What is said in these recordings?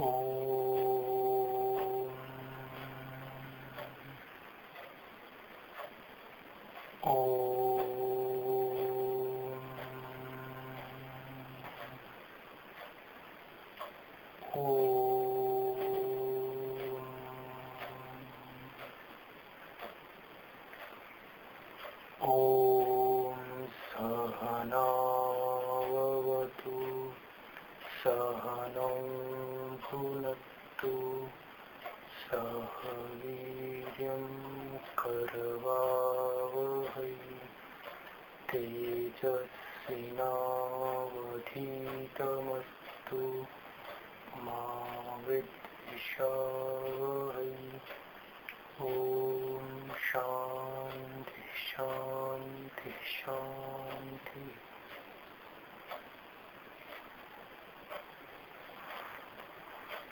Oh.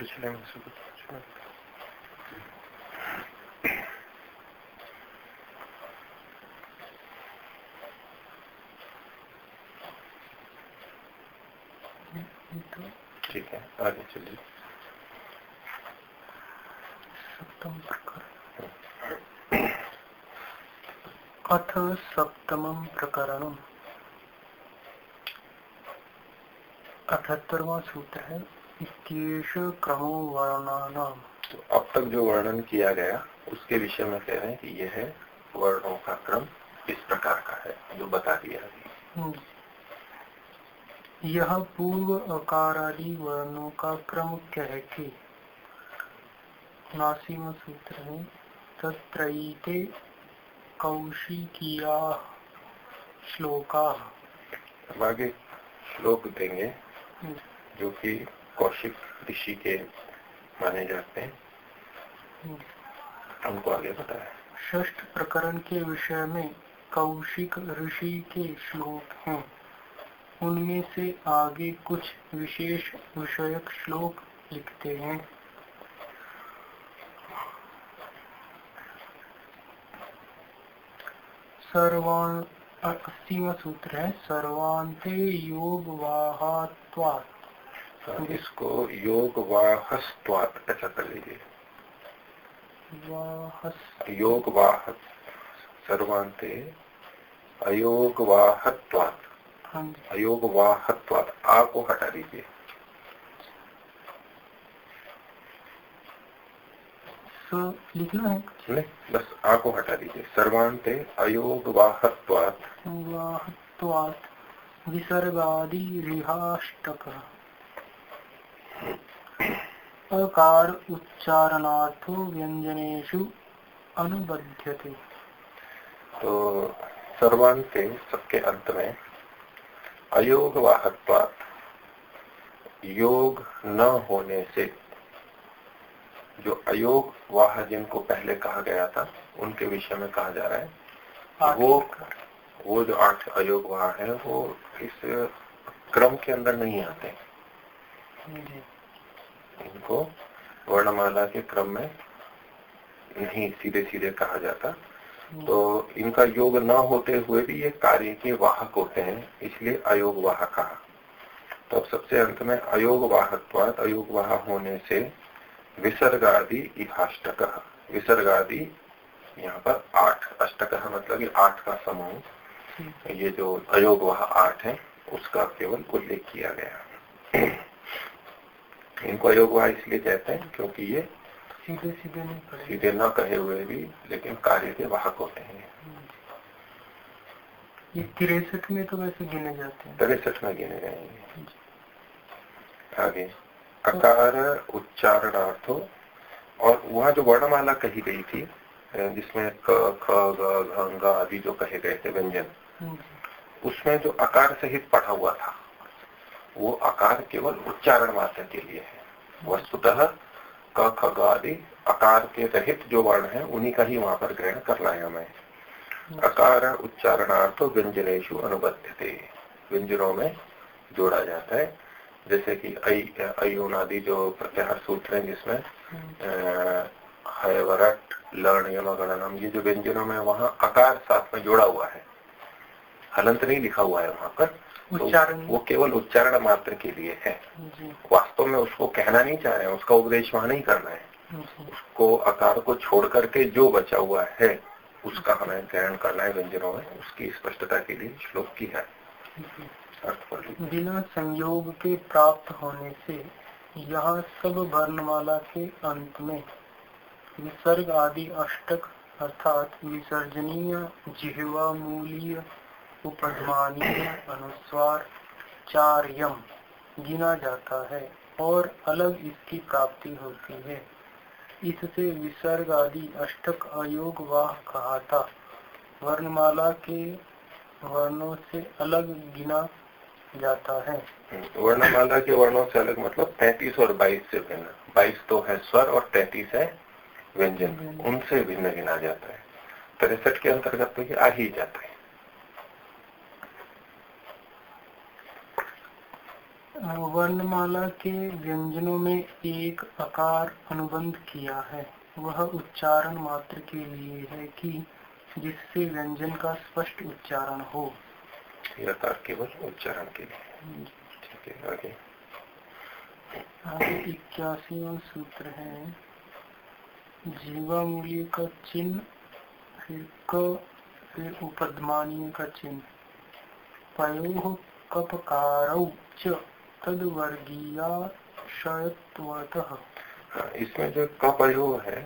पिछले में से ठीक है आगे चलिए अथ सप्तम प्रकरण अठहत्तरवा सूत्र है क्रमो वर्णानाम तो अब तक जो वर्णन किया गया उसके विषय में कह रहे हैं कि यह है वर्णों का क्रम इस प्रकार का है जो बता दिया हम्म। यह पूर्व अकार आदि वर्णों का क्रम कह के नासीम सूत्र है तत्रैते कौशिकिया श्लोका आगे श्लोक देंगे हम्म। जो कि कौशिक ऋषि के माने जाते हैं। उनको आगे बताया ष्ठ प्रकरण के विषय में कौशिक ऋषि के श्लोक हैं। उनमें से आगे कुछ विशेष विषयक श्लोक लिखते हैं। सर्वान अस्सीवा सूत्र है। सर्वांते योग वाहत्वात् इसको योग वाहस्वात ऐसा कर लीजिए। योग वाह सर्वांते अयोग वाहत्वात हाँ अयोग वाहत्वात आ को हटा दीजिए। लिखना है? नहीं बस आ को हटा दीजिए। सर्वांते अयोग वाहत्वात वाहत्वात विसर्गादि रिहाष्टक अकार उच्चारणार्थो व्यंजनेशु अनुबध्यते। तो सर्वांते सबके अंत में अयोग वाहत्वात योग न होने से जो अयोग वाह जिनको पहले कहा गया था उनके विषय में कहा जा रहा है। वो वो जो आठ अयोग वाह है वो इस क्रम के अंदर नहीं आते। इनको वर्णमाला के क्रम में नहीं सीधे सीधे कहा जाता। तो इनका योग न होते हुए भी ये कार्य के वाहक होते हैं, इसलिए अयोग वाह कहा तो अब सबसे अंत में अयोग वाहत्वाद अयोग वाह होने से विसर्गादि इहाष्टक विसर्गादि यहाँ पर आठ, अष्टक मतलब ये आठ का समूह, ये जो अयोग वाह आठ है, उसका केवल उल्लेख किया गया इनको अयोगवाह इसलिए कहते हैं क्योंकि ये सीधे सीधे नहीं सीधे न कहे हुए भी लेकिन कार्य के वाहक होते हैं। ये तिरसठ में तो वैसे गिने जाते हैं। तिरसठ में गिने गए आगे। अकार उच्चारणार्थो और वहाँ जो वर्णमाला कही गई थी जिसमें क ख ग आदि जो कहे गए थे व्यंजन हम्म। उसमें जो अकार सहित पढ़ा हुआ था वो आकार केवल उच्चारण मात्र के लिए है। वस्तुतः क ख आदि आकार के रहित जो वर्ण है, उन्हीं का ही वहाँ पर ग्रहण करना है हमें। अकार उच्चारणार्थ व्यंजनेशु अनुबद्ध व्यंजनों में जोड़ा जाता है। जैसे कि अयोन आदि जो प्रत्याहार सूत्र है, जिसमें हयवरट लर्ण यमगणनम ये जो व्यंजनों में वहाँ अकार साथ में जोड़ा हुआ है। हलंत नहीं लिखा हुआ है वहाँ पर। उच्चारण। तो वो केवल उच्चारण मात्र के लिए है। वास्तव में उसको कहना नहीं चाह रहे हैं उसका उपदेश वहाँ नहीं करना है। उसको आकार को छोड़ करके जो बचा हुआ है उसका हमें ग्रहण करना है व्यंजनों में उसकी स्पष्टता के लिए श्लोक की है। बिना संयोग के प्राप्त होने से यह सब वर्णमाला के अंत में विसर्ग आदि अष्टक अर्थात विसर्जनीय जिहवा मूल्य उपधमानीय अनुस्वार चार यम गिना जाता है और अलग इसकी प्राप्ति होती है। इससे विसर्ग आदि अष्टक अयोग वाह कहा था वर्णमाला के वर्णों से अलग गिना जाता है। वर्णमाला के वर्णों से अलग मतलब तैतीस और बाईस से भिन्न। बाईस तो है स्वर और तैतीस है व्यंजन। उनसे भिन्न गिना जाता है। तिरसठ के अंतर्गत तो ये आ ही जाता है। वर्णमाला के व्यंजनों में एक आकार अनुबंध किया है। वह उच्चारण मात्र के लिए है कि जिससे व्यंजन का स्पष्ट उच्चारण हो। केवल उच्चारण के लिए ठीक है आगे। आगे इक्यासी सूत्र है। जीवा मूल्य का चिन्ह फिर क फिर उपदमानीय का चिन्ह। पयो कपकार च। इसमें जो कपयोग है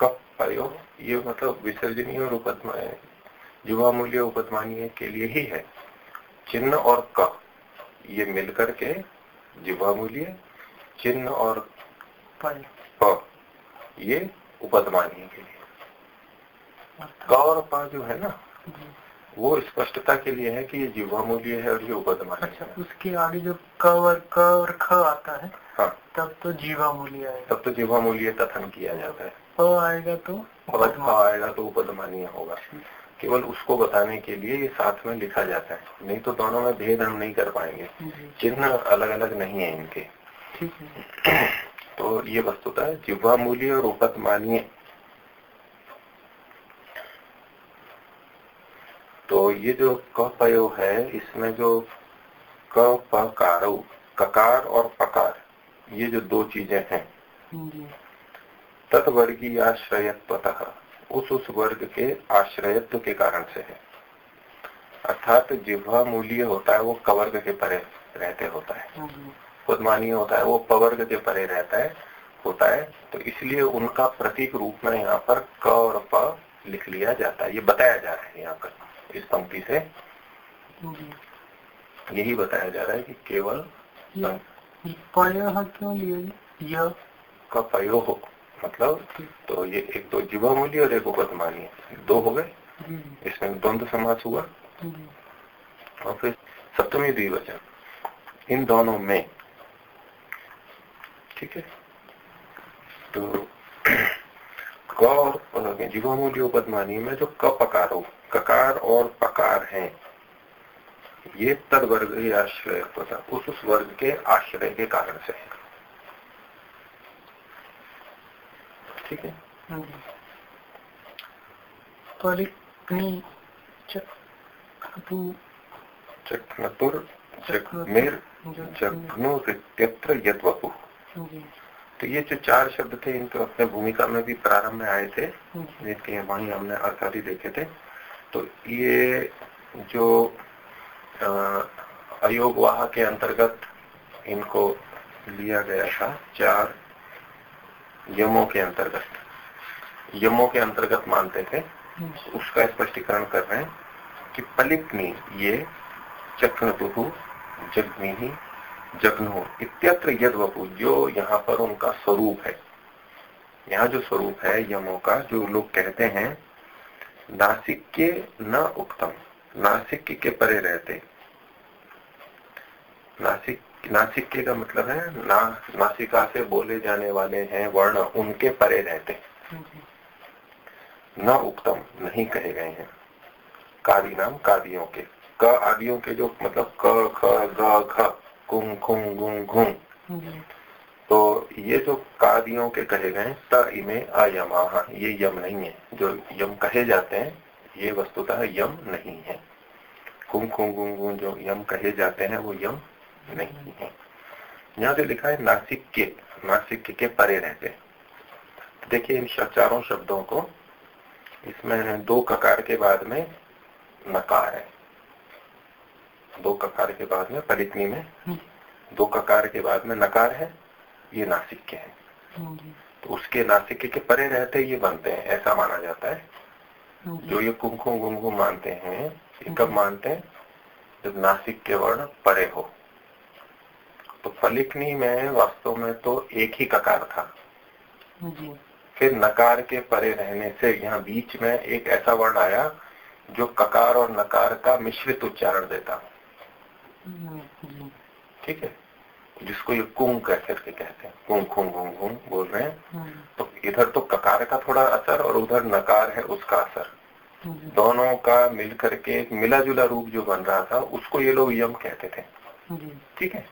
कप प्रयोग ये मतलब विसर्जनीय और उपदमाय युवा मूल्य उपदमानीय के लिए ही है। चिन्ह और क ये मिलकर के युवा मूल्य चिन्ह और प ये उपदमानीय के लिए। क और प जो है ना वो स्पष्टता के लिए है कि ये जीवा मूल्य है और ये उपदमान अच्छा उसके आगे जब क और क और ख आता है हाँ। तब तो जीवा मूल्य आएगा। तब तो जीवा मूल्य कथन किया जाता है। प आएगा तो आएगा तो उपदमानीय होगा। केवल उसको बताने के लिए ये साथ में लिखा जाता है। नहीं तो दोनों में भेद हम नहीं कर पाएँगे। चिन्ह अलग अलग नहीं है इनके। तो ये वस्तुता है जिह्वा मूल्य और उपदमानीय तो ये जो कपयो है इसमें जो कपकार ककार और पकार। ये जो दो चीज़ें हैं। तत्वर्गीय आश्रयत्वतः उस उस वर्ग के आश्रयत्व के कारण से है। अर्थात जिह्वा मूल्य होता है वो कवर्ग के परे रहते होता है। खुदमानीय होता है वो पवर्ग के परे रहता है होता है। तो इसलिए उनका प्रतीक रूप में यहाँ पर क और प लिख लिया जाता है। ये बताया जा रहा है यहाँ पर इस पंक्ति से। यही बताया जा रहा है कि केवल क्यों का पयो हो मतलब तो ये एक तो जीवा मूल्य और एक उपदमानी दो हो गए। इसमें द्वंद समास हुआ। और फिर सप्तमी द्विवचन। इन दोनों में ठीक है? तो क और जीवा मूल्य उपदमानी में जो क पकारो ककार और पकार हैं ये तद वर्ग ही आश्रय होता उस उस वर्ग के आश्रय के कारण से। है? ठीक है चक्नतुर जघ्नुत्यत्र यद्वपु। तो ये जो चार शब्द थे इनको अपने भूमिका में भी प्रारंभ में आए थे। जिनके वहीं हमने अर्थादि देखे थे। तो ये जो अयोग वाह के अंतर्गत इनको लिया गया था चार यमों के अंतर्गत। यमों के अंतर्गत मानते थे। उसका स्पष्टीकरण कर रहे हैं कि पलिपनी ये चक्रतु जग्नि जग्नो इत्यत्र यद वपु जो यहाँ पर उनका स्वरूप है। यहाँ जो स्वरूप है यमों का जो लोग कहते हैं नासिक के न उक्तम। नासिक के परे रहते नासिक नासिक के का मतलब है, ना, नासिका से बोले जाने वाले हैं वर्ण, उनके परे रहते न उक्तम, नहीं कहे गए हैं। कादी नाम कादियों के। क आदियों के जो मतलब क, ख, ग, घ कुंग खुंग गुंग घुंग तो ये जो कादियों के कहे गए त इमे अयमा, ये यम नहीं है। जो यम कहे जाते हैं ये वस्तुतः यम नहीं है। कुम कुम गुम गुम जो यम कहे जाते हैं वो यम नहीं है। यहाँ से लिखा है नासिक के नासिक के परे रहते तो देखिए इन चारों शब्दों को इसमें दो ककार के बाद में नकार है। दो ककार के बाद में परितनी में दो ककार के बाद में नकार है ये नासिक के है। तो उसके नासिक के परे रहते ये बनते हैं ऐसा माना जाता है। जो ये कुमकुम गुमकुम मानते हैं ये कब मानते हैं? जब नासिक के वर्ण परे हो। तो फलिकनी में वास्तव में तो एक ही ककार था। फिर नकार के परे रहने से यहाँ बीच में एक ऐसा वर्ण आया जो ककार और नकार का मिश्रित उच्चारण देता। ठीक है? जिसको ये कुंग कह करके कहते हैं कुंग खुंग घुंग घुंग बोल रहे हैं। हम्म। तो इधर तो ककार का थोड़ा असर और उधर नकार है उसका असर। हम्म। दोनों का मिल करके एक मिला जुला रूप जो बन रहा था उसको ये लोग यम कहते थे। ठीक है?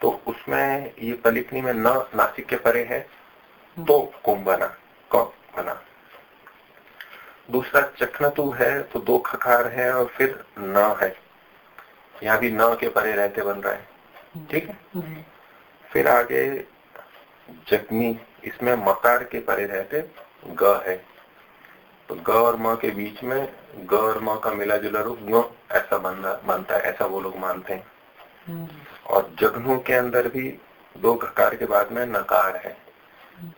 तो उसमें ये पलिकनी में न ना, नासिक के परे है हम्म। तो कुंभ बना क बना? दूसरा चखनतु है तो दो खकार है और फिर न है। यहाँ भी न के परे रहते बन रहा है। ठीक। है फिर आगे जगमी इसमें मकार के परे रहते ग है। तो ग और म के बीच में ग और म का मिला जुला रूप ग ऐसा बनता बनता है ऐसा वो लोग मानते हैं। और जगनू के अंदर भी दो गकार के बाद में नकार है।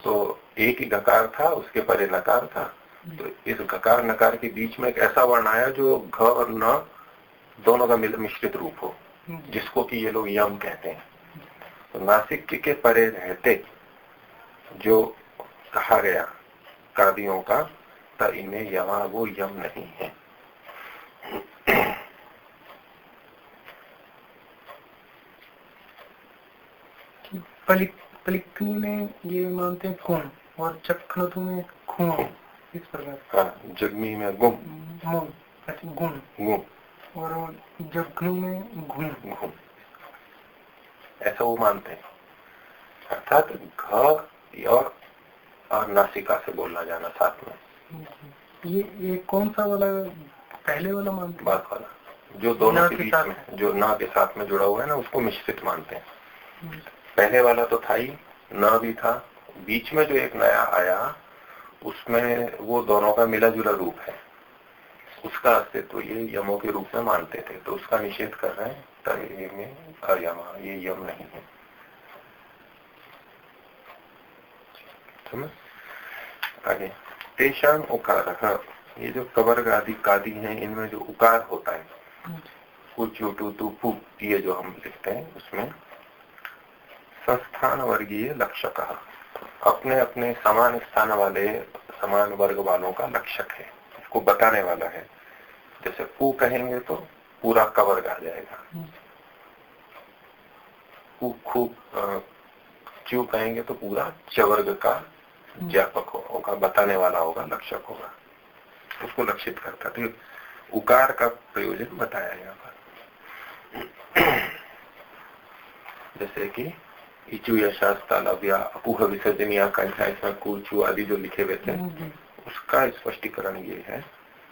तो एक ही गकार था उसके परे नकार था। तो इस गकार नकार के बीच में एक ऐसा वर्ण आया जो घ और न दोनों का मिश्रित रूप हो। जिसको कि ये लोग यम कहते हैं। तो नासिक के परे रहते जो कहा गया कादियों का तो इन्हें यमा वो यम नहीं है। पलिकनी में ये मानते हैं खून और चखनतु में खून इस प्रकार। हाँ जगमी में गुम। गुण गुम। और जगनू में घूम घूम ऐसा वो मानते हैं। अर्थात घ और, और नासिका से बोलना जाना साथ में। ये ये कौन सा वाला पहले वाला मानते बात वाला। जो दोनों के बीच में जो ना के साथ में जुड़ा हुआ है ना उसको मिश्रित मानते हैं। हम्म। पहले वाला तो था ही न भी था। बीच में जो एक नया आया उसमें वो दोनों का मिला जुला रूप है। उसका अस्तित्व ये यमों के रूप में मानते थे तो उसका निषेध कर रहे हैं में अयमा, ये यम नहीं है। आगे तेषाम उकार, ये जो कबर आदि कादी है, इनमें जो उकार होता है कुछ ये जो हम लिखते हैं, उसमें संस्थान वर्गीय लक्षक अपने अपने समान स्थान वाले, समान वर्ग वालों का लक्षक है। को बताने वाला है। जैसे कु कहेंगे तो पूरा कवर आ जाएगा। कु खूब चू कहेंगे तो पूरा चवर्ग का ज्ञापक होगा बताने वाला होगा लक्षक होगा। उसको लक्षित करता तो उकार का प्रयोजन बताया यहाँ पर। जैसे कि इचु या शास्ता लव्या अपूह विसर्जनिया कंठा इसमें कुचू आदि जो लिखे हुए थे। उसका स्पष्टीकरण ये है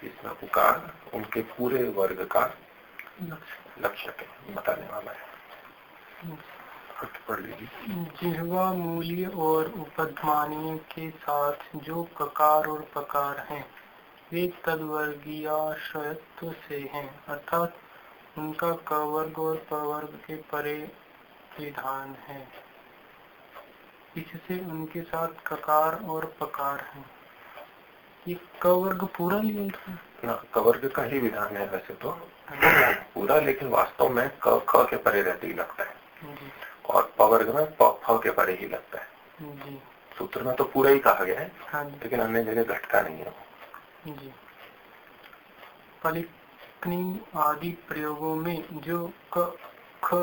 इसमें उकार उनके पूरे वर्ग का लक्ष्य है, बताने वाला है। जिहवा मूल्य और उपध्मानीय के साथ जो ककार और पकार हैं, वे तदवर्गीयाश्रयत्व से हैं, अर्थात उनका कवर्ग और प्रवर्ग के परे विधान है। इससे उनके साथ ककार और पकार हैं। ये कवर्ग पूरा लिया ना कवर्ग का ही विधान है वैसे तो। पूरा लेकिन वास्तव में क ख के परे रहते ही लगता है। और पवर्ग में प फ के परे ही लगता है। सूत्र में तो पूरा ही कहा गया है हाँ लेकिन अन्य जगह घटता नहीं है जी। आदि प्रयोगों में जो क ख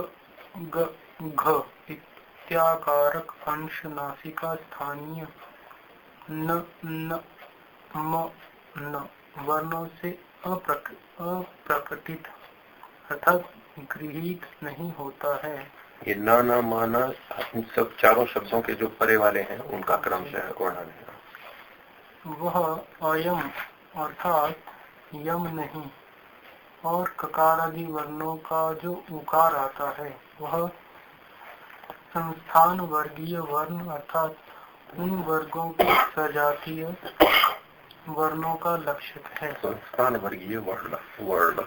ग घ इत्याकारक अंश नासिका स्थानीय न न न वर्णों से अप्रकटित अर्थात गृहित नहीं होता है। ये न न माना इन सब चारों शब्दों के जो परे वाले हैं उनका क्रम से है वर्णन है। वह अयम अर्थात यम नहीं और ककार आदि वर्णों का जो उकार आता है वह संस्थान वर्गीय वर्ण अर्थात उन वर्गों के सजातीय वर्णों का लक्षक है। संस्थान वर्गीय वर्ण वर्ण।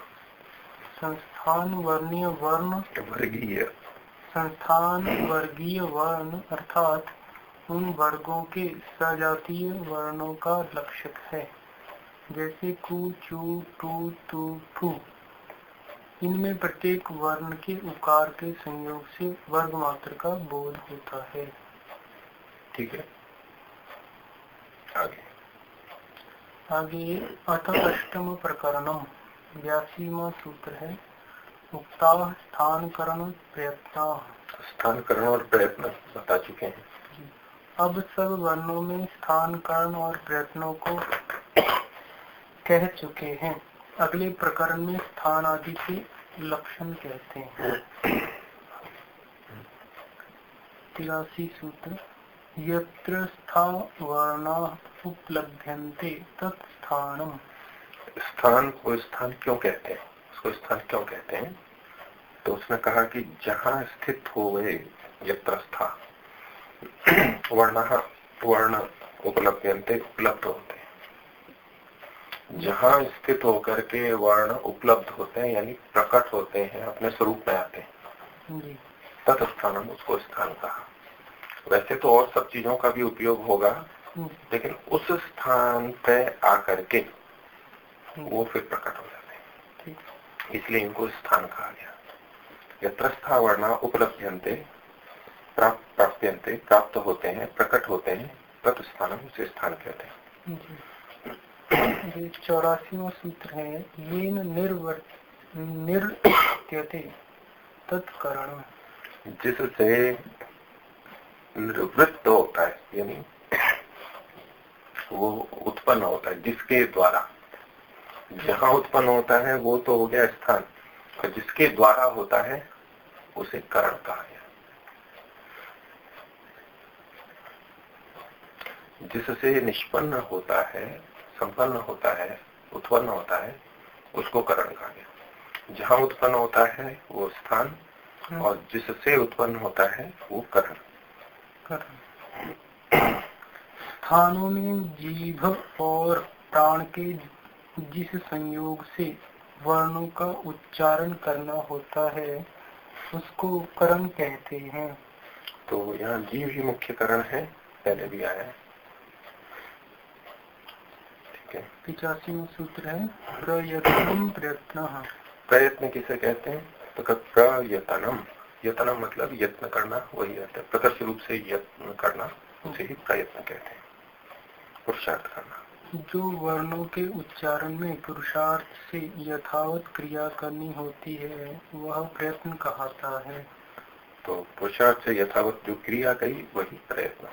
संस्थान वर्णीय वर्ण। वर्गीय। संस्थान वर्गीय वर्ण अर्थात उन वर्गों के सजातीय वर्णों का लक्षक है। जैसे कु चू टू तू टू इनमें प्रत्येक वर्ण के उकार के संयोग से वर्ग मात्र का बोध होता है। ठीक है। आगे। आगे अथ अष्टम प्रकरणम व्यासीमा सूत्र है उक्ता स्थान करण प्रयत्न स्थान करण और प्रयत्न बता चुके हैं। अब सब वर्णों में स्थान करण और प्रयत्नों को कह चुके हैं। अगले प्रकरण में स्थान आदि के लक्षण कहते हैं। तिरासी सूत्र। यत्र स्था वर्णा उपलभ्यन्ते तत्स्थानम स्थान को स्थान क्यों कहते हैं? उसको स्थान क्यों कहते हैं? तो उसने कहा कि जहाँ स्थित हो गए यत्र स्था वर्ण वर्ण उपलब्ध उपलब्ध होते हैं। जहाँ स्थित होकर के वर्ण उपलब्ध होते हैं यानी प्रकट होते हैं अपने स्वरूप में आते हैं। तत्स्थान उसको स्थान कहा। वैसे तो और सब चीज़ों का भी उपयोग होगा लेकिन उस स्थान पे आकर के वो फिर प्रकट हो जाते हैं। इसलिए इनको स्थान कहा गया। यत्रस्था वर्णा उपलब्ध प्राप्त प्राप्यंते प्राप्त होते हैं प्रकट होते हैं तत् स्थान उसे स्थान कहते हैं। चौरासीवा सूत्र है ये निर्वर्त्यते तत्करण। जिससे निवृत्त होता है, यानी वो उत्पन्न होता है, जिसके द्वारा, जहाँ उत्पन्न होता है, वो तो हो गया स्थान, और जिसके द्वारा होता है, उसे करण कहा गया जिससे निष्पन्न होता है, संपन्न होता है, उत्पन्न होता है, उसको करण कहा गया जहाँ उत्पन्न होता है, वो स्थान। और जिससे उत्पन्न होता है, वो करण स्थानों में जीभ और प्राण के जिस संयोग से वर्णों का उच्चारण करना होता है उसको करण कहते हैं तो यहाँ जीव ही मुख्य करण है पहले भी आया है ठीक है पिचासी सूत्र है प्रयत्न प्रयत्न प्रयत्न किसे कहते हैं तो प्रयतनम यतनम मतलब यत्न करना वही रहता है। प्रकर्ष रूप से यत्न करना उसे ही प्रयत्न कहते हैं। पुरुषार्थ करना। जो वर्णों के उच्चारण में पुरुषार्थ से यथावत क्रिया करनी होती है वह प्रयत्न कहता है। तो पुरुषार्थ से यथावत जो क्रिया कही वही प्रयत्न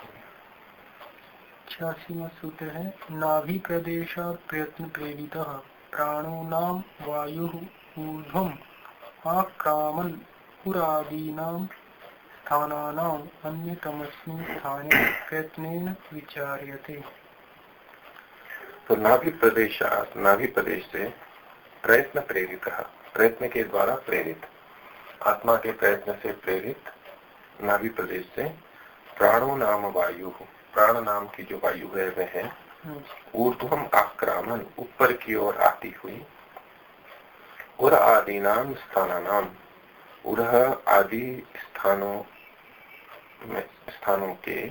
छियासीवा सूत्र है नाभि प्रदेश प्रयत्न प्रेरित प्राणो नाम वायु ऊर्धम आक्रामन। पुरादीना स्थानानाम अन्यतमस्मिन् स्थाने प्रयत्न विचार्यते। तो नाभि प्रदेश नाभि प्रदेश से प्रयत्न प्रेरित प्रयत्न के द्वारा प्रेरित। आत्मा के प्रयत्न से प्रेरित नाभि प्रदेश से प्राणो नाम वायु। प्राण नाम की जो वायु है वह है ऊर्धम आक्रामन ऊपर की ओर आती हुई। उर आदि नाम स्थाना नाम उर आदि स्थानों में स्थानों के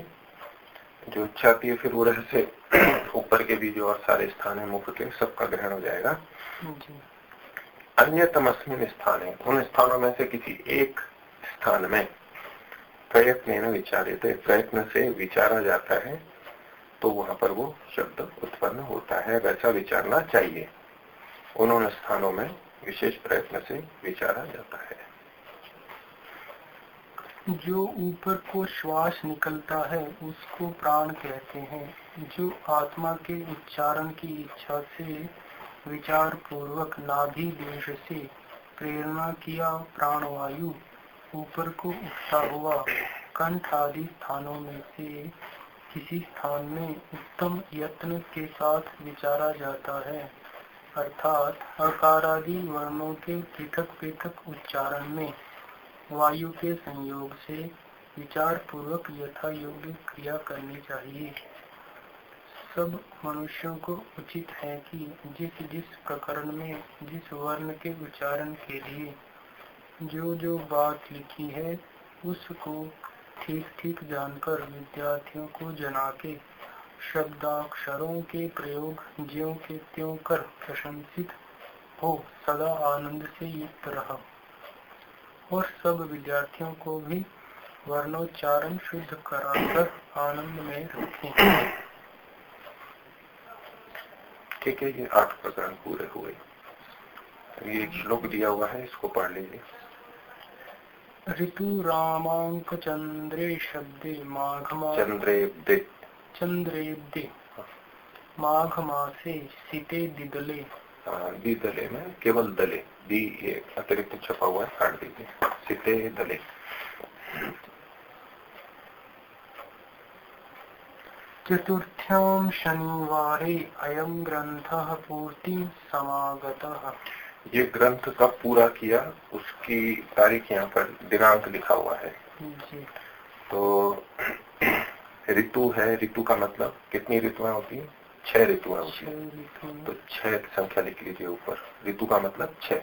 जो इच्छा आती है फिर उरह से ऊपर के भी जो और सारे स्थान है मुख के सबका ग्रहण हो जाएगा। अन्य तमस्मिन स्थान है उन स्थानों में से किसी एक स्थान में प्रयत्न विचारित प्रयत्न से विचारा जाता है तो वहाँ पर वो शब्द उत्पन्न होता है। वैसा विचारना चाहिए। उन्होंने स्थानों में विशेष प्रयत्न से विचारा जाता है। जो ऊपर को श्वास निकलता है, उसको प्राण कहते हैं। जो आत्मा के उच्चारण की इच्छा से विचार पूर्वक नाभि देश से प्रेरणा किया प्राणवायु ऊपर को उठता हुआ कंठ आदि स्थानों में से किसी स्थान में उत्तम यत्न के साथ विचारा जाता है। अर्थात, अकारादि वर्णों के पृथक पृथक उच्चारण में वायु के संयोग से विचार पूर्वक यथा योग्य क्रिया करनी चाहिए। सब मनुष्यों को उचित है कि जिस जिस प्रकरण में, जिस वर्ण के उच्चारण के लिए जो जो बात लिखी है, उसको ठीक ठीक जानकर विद्यार्थियों को जना के, शब्दाक्षरों के प्रयोग ज्यो के त्यों कर प्रशंसित हो, सदा आनंद से युक्त रहा। और सब विद्यार्थियों को भी वर्णोच्चारण शुद्ध कराकर आनंद में रखें। ठीक है ये आठ प्रकरण पूरे हुए। ये एक श्लोक दिया हुआ है इसको पढ़ लीजिए। ऋतु रामांक चंद्रे शब्दे माघ चंद्रे चंद्रेब्दे माघ मासे सीते दिदले। दले में केवल दले दी ये अतिरिक्त छपा हुआ है काट दीजिए। सीते दले। चतुर्थ्याम शनिवारे अयम ग्रंथ पूर्ति समागत। ये ग्रंथ कब पूरा किया उसकी तारीख यहाँ पर दिनांक लिखा हुआ है। जी। तो ऋतु है ऋतु का मतलब कितनी ऋतुएँ होती है? छह ऋतु है तो छह संख्या लिख लीजिए ऊपर। ऋतु का मतलब छह।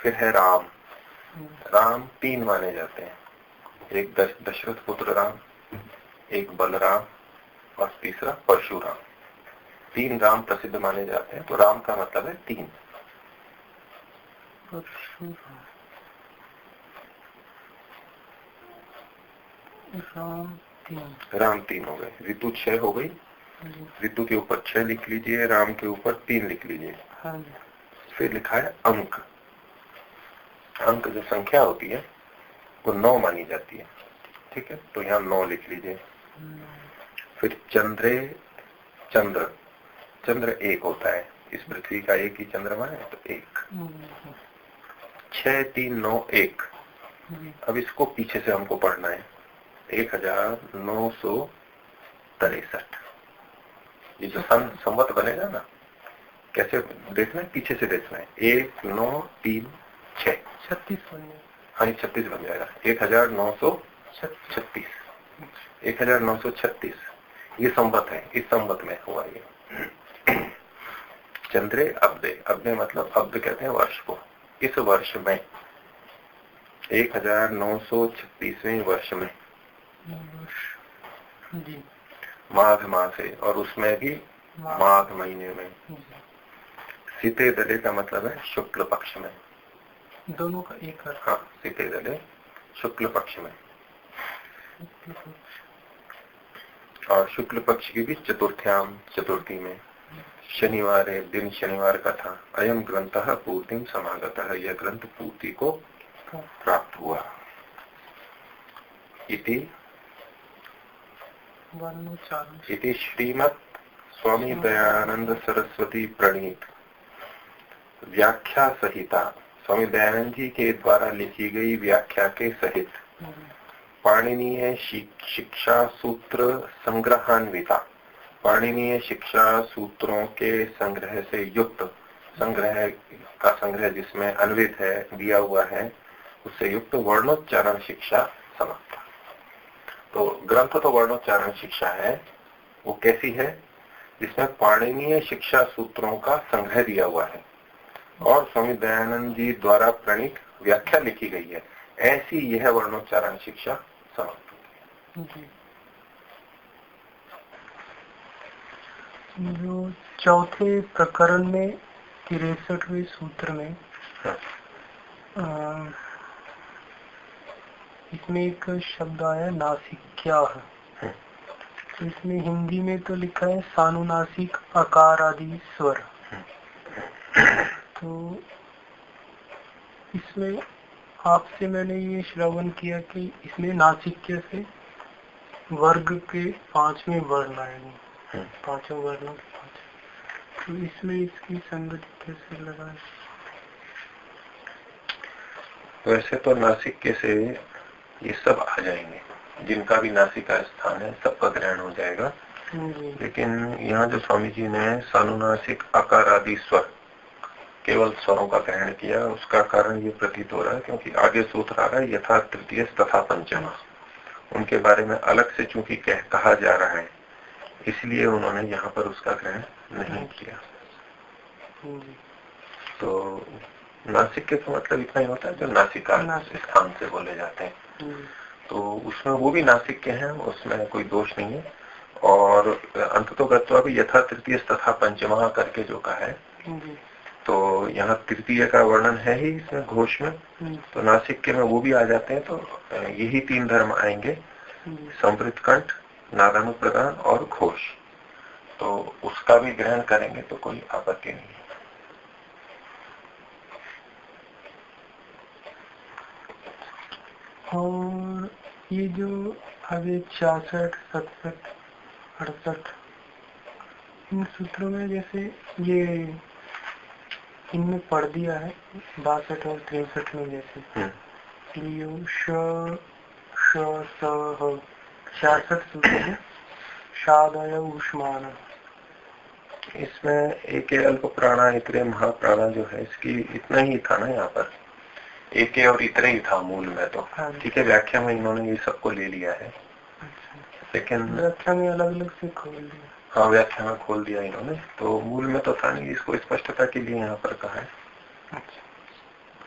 फिर है राम। राम तीन माने जाते हैं। एक दशरथ पुत्र राम एक बलराम और तीसरा परशुराम। तीन राम प्रसिद्ध माने जाते हैं तो राम का मतलब है तीन। राम तीन। राम तीन हो गए। ऋतु छह हो गई। ऋतु के ऊपर छह लिख लीजिए राम के ऊपर तीन लिख लीजिए। हाँ फिर लिखा है अंक। अंक जो संख्या होती है वो नौ मानी जाती है। ठीक है? तो यहाँ नौ लिख लीजिए। फिर चंद्रे चंद्र। चंद्र एक होता है। इस पृथ्वी का एक ही चंद्रमा है तो एक। छ तीन नौ एक। अब इसको पीछे से हमको पढ़ना है। एक हज़ार नौ सौ तिरसठ। ये जो सन संवत बनेगा ना कैसे देखना है? पीछे से देखना है। एक नौ तीन छ छत्तीस हाँ छत्तीस बन जाएगा। एक हज़ार नौ सौ छत्तीस। एक हज़ार नौ सौ छत्तीस। ये संवत है। इस संवत में हुआ ये। चंद्रे अब्दे। अब्दे मतलब अब्द कहते हैं वर्ष को। इस वर्ष में। एक हज़ार नौ सौ छत्तीसवें वर्ष में। माघ मास है और उसमें भी माघ महीने में। सीते दले का मतलब है शुक्ल पक्ष में। दोनों का एक हाँ सीते दले शुक्ल पक्ष में। और शुक्ल पक्ष की भी चतुर्थ्याम चतुर्थी में। शनिवार है दिन शनिवार का था। अयम ग्रंथ पूर्ति समागत। है यह ग्रंथ पूर्ति को प्राप्त हुआ। इति इति श्रीमद स्वामी दयानंद सरस्वती प्रणीत। व्याख्या सहिता स्वामी दयानंद जी के द्वारा लिखी गई व्याख्या के सहित। पाणनीय शिक्षा सूत्र संग्रहान्विता। पाणनीय शिक्षा सूत्रों के संग्रह से युक्त संग्रह का संग्रह जिसमें अन्वित है, दिया हुआ है, उससे युक्त वर्णोच्चारण शिक्षा समाप्त। तो ग्रंथ तो वर्णोच्चारण शिक्षा है वो कैसी है? जिसमें पाणनीय शिक्षा सूत्रों का संग्रह दिया हुआ है। और स्वामी दयानंद जी द्वारा प्रणीत व्याख्या लिखी गई है। ऐसी यह वर्णोच्चारण शिक्षा समाप्त होगी जो। चौथे प्रकरण में तिरसठवें सूत्र में हाँ। आ, इसमें एक शब्द आया नासिक्या तो इसमें हिंदी में तो लिखा है सानुनासिक आकार आदि स्वर। तो इसमें आपसे मैंने ये श्रवण किया कि इसमें नासिक्य से वर्ग के पाँचवें वर्ण आएँगे पाँचों वर्णों के पाँच तो इसमें इसकी संगति कैसे लगाए वैसे तो नासिक से ये सब आ जाएँगे। जिनका भी नासिका स्थान है सबका ग्रहण हो जाएगा। लेकिन यहाँ जो स्वामी जी ने सानुनासिक आकार आदि स्वर केवल स्वरों का ग्रहण किया उसका कारण ये प्रतीत हो रहा है क्योंकि आगे सूत्र आ रहा है यथा तृतीय तथा पंचमा। उनके बारे में अलग से चूँकि कह, कहा जा रहा है इसलिए उन्होंने यहाँ पर उसका ग्रहण नहीं किया। तो नासिक के तो मतलब इतना ही होता है जो नासिका। स्थान से बोले जाते हैं। तो उसमें वो भी नासिक के हैं उसमें कोई दोष नहीं है। और अंत तो गत्वा भी यथा तृतीय तथा पंचमा करके जो कहा है तो यहाँ तृतीय का वर्णन है ही इसमें घोष में। तो नासिक के में वो भी आ जाते हैं तो यही तीन धर्म आएँगे। समृद्ध कंठ नारायण प्रदान और घोष। तो उसका भी ग्रहण करेंगे तो कोई आपत्ति नहीं और ये जो अभी छियासठ सतसठ अड़सठ इन सूत्रों में जैसे ये इनमें पढ़ दिया है बासठ और तिरसठ में जैसे। हम्म। छियासठ सूत्र है। शादय उष्मान इसमें एक अल्प प्राणा इतरे महाप्राणा जो है इसकी इतना ही था ना यहाँ पर। एक और इतना ही था मूल में तो। हाँ। ठीक है व्याख्या में इन्होंने ये सबको ले लिया है। अच्छा। लेकिन व्याख्या में अलग अलग से खोल दिया। हाँ व्याख्या में खोल दिया इन्होंने। तो मूल में तो था नहीं इसको स्पष्टता के लिए यहाँ पर कहा है। अच्छा।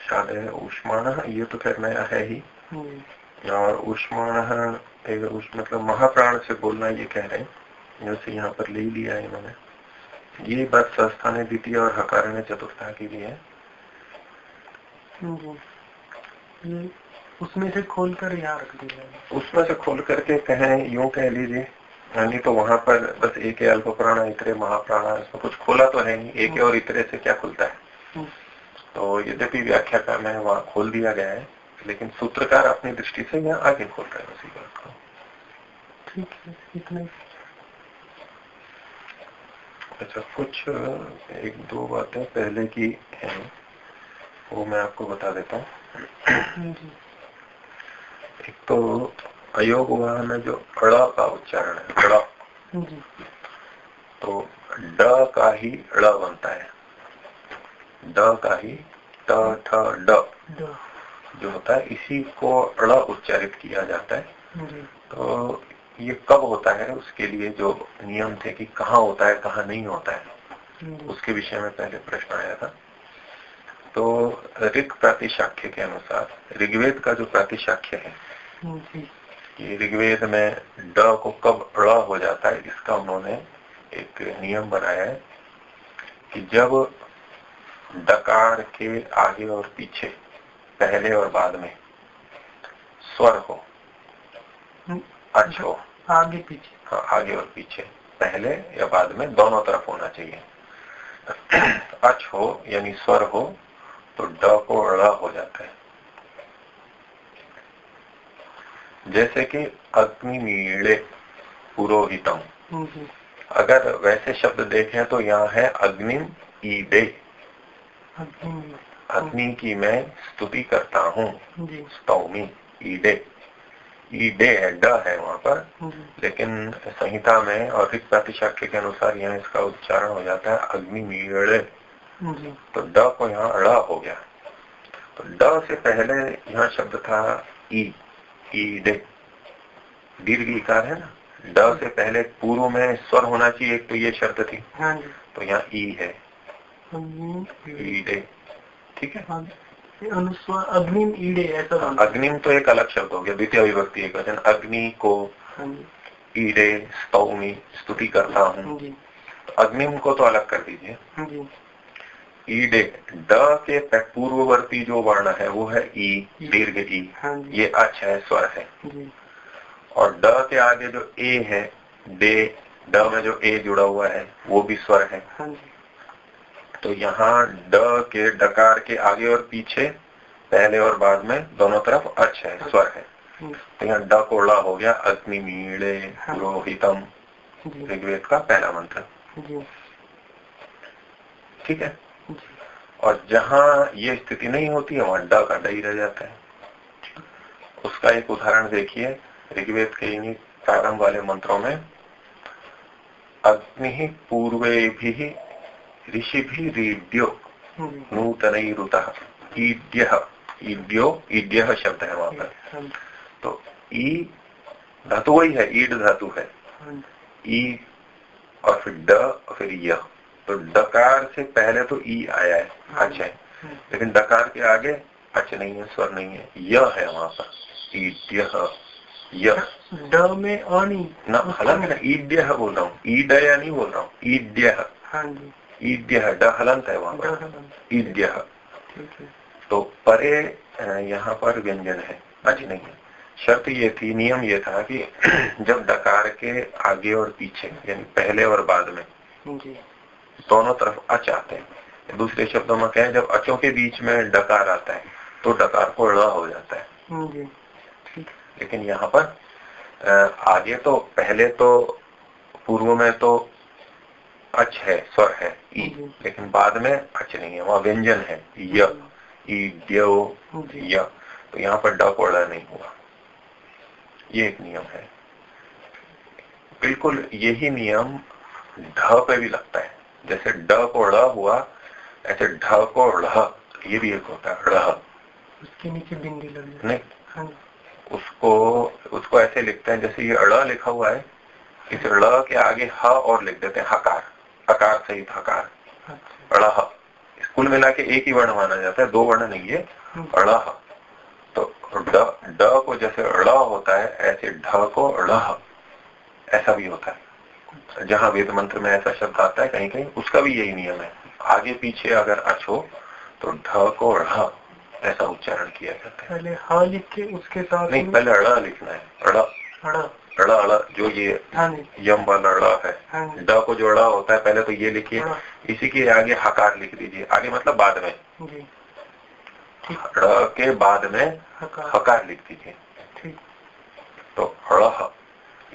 शाद है उष्मान ये तो खैर नया है ही। हम्म। और उष्मान एक उस मतलब महाप्राण से बोलना ये कह रहे हैं। जैसे यहाँ पर ले लिया है इन्होंने। ये बात संस्थान द्वितीय और हकार चतुर्था की भी है। ये उसमें से खोल कर यहाँ रख दिया उसमें से खोल करके कहें यूँ कह लीजिए नहीं तो वहाँ पर बस एक अल्प प्राणा इतरे महाप्राणा इसमें कुछ खोला तो है नहीं एक और इतरे से क्या खुलता है? हम्म। तो यद्यपि व्याख्या का मैं वहाँ खोल दिया गया है लेकिन सूत्रकार अपनी दृष्टि से यहाँ आगे खोल रहे हैं उसी बात को। ठीक है इतना अच्छा कुछ एक दो बातें पहले की हैं वो मैं आपको बता देता हूँ। एक तो अयोग वहाँ में जो अड़ का उच्चारण है, अड़। तो ड का ही ड़ बनता है। ड का ही ट, ठ, ड। जो होता है, इसी को अड़ उच्चारित किया जाता है। तो ये कब होता है, उसके लिए जो नियम थे कि कहाँ होता है, कहाँ नहीं होता है, उसके विषय में पहले प्रश्न आया था। तो ऋग प्रातिशाख्य के अनुसार ऋग्वेद का जो प्रातिशाख्य है कि ऋग्वेद में ड को कब ड़ हो जाता है इसका उन्होंने एक नियम बनाया है कि जब डकार के आगे और पीछे पहले और बाद में स्वर हो हम्म। अच हो आगे पीछे। हाँ आगे और पीछे पहले या बाद में दोनों तरफ़ होना चाहिए। अच हो यानी स्वर हो तो ड को ड़ हो जाता है। जैसे कि अग्नि अग्निमीड़े पुरोहितम अगर वैसे शब्द देखें तो यहाँ है अग्नि ईडे अग्नि की मैं स्तुति करता हूँ। स्तौमी ईडे ईडे है ड है वहाँ पर। लेकिन संहिता में और ऋग प्रतिशाख्य के अनुसार यहाँ इसका उच्चारण हो जाता है अग्नि अग्निमीड़े तो ड को यहाँ अड़ा हो गया। तो ड से पहले यहाँ शब्द था ई। ई ईडे दीर्घ इकार है ना? ड से पहले पूर्व में स्वर होना चाहिए एक तो ये शर्त थी। हाँ तो यहाँ ई है। ईडे ठीक है? अनुस्वार अग्निम ईडे ऐसा हाँ, अग्निम तो एक अलग शब्द हो गया द्वितीय विभक्ति एक वचन। अग्नि को ईडे स्तौमी स्तुति करता हूँ। तो अग्निम को तो अलग कर दीजिए। ईडे ड के पूर्ववर्ती जो वर्ण है वो है ई दीर्घ ई हाँ ये अच है स्वर है। और ड के आगे जो ए है डे ड में जो ए जुड़ा हुआ है वो भी स्वर है। हाँ तो यहाँ ड के डकार के आगे और पीछे पहले और बाद में दोनों तरफ़ अच है हाँ। स्वर है। तो यहाँ ड कोड़ा हो गया अग्निमीड़े रोहितम ऋग्वेद का पहला मंत्र। ठीक है? और जहाँ ये स्थिति नहीं होती है वहाँ ड का ड रह जाता है। उसका एक उदाहरण देखिए ऋग्वेद के इन्हीं प्रारंभ वाले मंत्रों में अग्नि पूर्वे भी ऋषि भी रीड्यो नूतन ईड्य ईड्यो ईड्य शब्द है वहाँ पर। हाँ तो ई धातु वही है ईड धातु है। हाँ ई और फिर ड और फिर य। तो डकार से पहले तो ई आया है हाँ। अच्छा है। लेकिन डकार के आगे अच नहीं है स्वर नहीं है। यह है वहाँ पर। ईड्य यह ड में अनी ना हलंत है ईड्य बोल रहा हूँ। ईड या नहीं बोल रहा हूँ। ईड्य। हाँ ईड्य ड हलंत है वहाँ पर। ईड्य। तो परे यहाँ पर व्यंजन है। अच नहीं है। शर्त ये थी नियम ये था कि जब डकार के आगे और पीछे यानी पहले और बाद में दोनों तरफ़ अच आते हैं। दूसरे शब्दों में कहें जब अचों के बीच में डकार आता है तो डकार को ड़ हो जाता है। लेकिन यहाँ पर आगे तो पहले तो पूर्व में तो अच है स्वर है ई। लेकिन बाद में अच नहीं है वहाँ व्यंजन है य य तो यहाँ पर ड को नहीं हुआ। ये एक नियम है। बिल्कुल यही नियम ढ पे भी लगता है। जैसे ड को ड़ हुआ ऐसे ढ को ढ़ ये भी एक होता है ढ़। उसके नीचे बिंदी लग नहीं हाँ। उसको उसको ऐसे लिखते हैं जैसे ये अड़ लिखा हुआ है इस ड़ के आगे ह और लिख देते हैं हकार। हकार सहित हकार। अच्छा। अड़ स्कूल मिला के एक ही वर्ण माना जाता है दो वर्ण नहीं है हाँ। अड़ तो ड ड को जैसे ड़ होता है ऐसे ढ को ड़ ऐसा भी होता है। जहाँ वेद मंत्र में ऐसा शब्द आता है कहीं कहीं उसका भी यही नियम है। आगे पीछे अगर अच हो तो ढ को ढ़ ऐसा उच्चारण किया जाता है। पहले हा लिख के उसके साथ नहीं पहले अड़ा लिखना है। अड़ा अड़ा अड़ा जो ये हाँ यम वाला अड़ा है। हाँ ड को जो अड़ा होता है पहले तो ये लिखिए। हाँ। इसी के आगे हकार लिख दीजिए। आगे मतलब बाद में। ड़ के बाद में हकार। लिख दीजिए। ठीक। तो हड़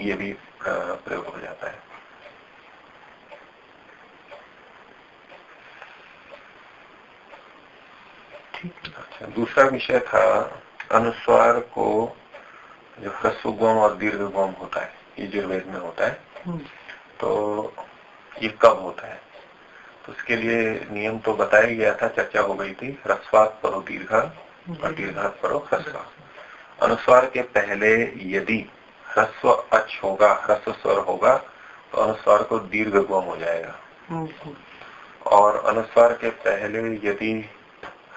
ये भी प्रयोग हो जाता है। अच्छा दूसरा विषय था अनुस्वार को जो ह्रस्वगम और दीर्घ गम होता है यजुर्वेद में होता है हम्म। तो ये कब होता है तो उसके लिए नियम तो बताया गया था चर्चा हो गई थी ह्रस्वात परो दीर्घ और दीर्घात परो ह्रस्वा अनुस्वार के पहले यदि ह्रस्व अच होगा ह्रस्व स्वर होगा तो अनुस्वार को दीर्घ गम हो जाएगा। और अनुस्वार के पहले यदि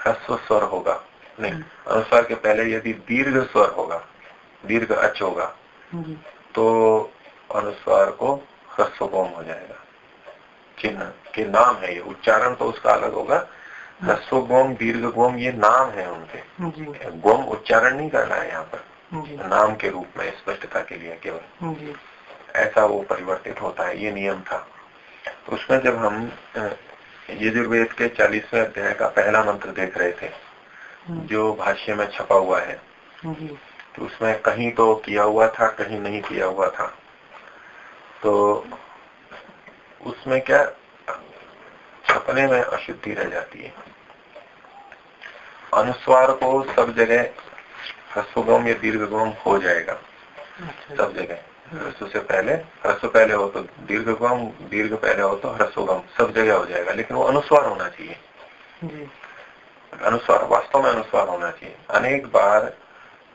ह्रस्व स्वर होगा। नहीं हम्म। अनुस्वार के पहले यदि दीर्घ स्वर होगा दीर्घ अच होगा तो अनुस्वार को ह्रस्वगोम हो जाएगा। चिन्ह के नाम है ये उच्चारण तो उसका अलग होगा। ह्रस्वगोम दीर्घ गोम ये नाम है उनके। गोम उच्चारण नहीं करना है यहाँ पर। नाम के रूप में स्पष्टता के लिए केवल। ऐसा वो परिवर्तित होता है ये नियम था। तो उसमें जब हम यजुर्वेद के चालीसवें अध्याय का पहला मंत्र देख रहे थे। हम्म। जो भाष्य में छपा हुआ है। तो उसमें कहीं तो किया हुआ था कहीं नहीं किया हुआ था। तो उसमें क्या छपने में अशुद्धि रह जाती है। अनुस्वार को सब जगह ह्रस्वगम या दीर्घगम हो जाएगा। अच्छा। सब जगह। ह्रस्व से पहले ह्रस्व पहले हो तो दीर्घगम दीर्घ पहले हो तो ह्रस्वगम सब जगह हो जाएगा लेकिन वो अनुस्वार होना चाहिए। अनुस्वार वास्तव में अनुस्वार होना चाहिए। अनेक बार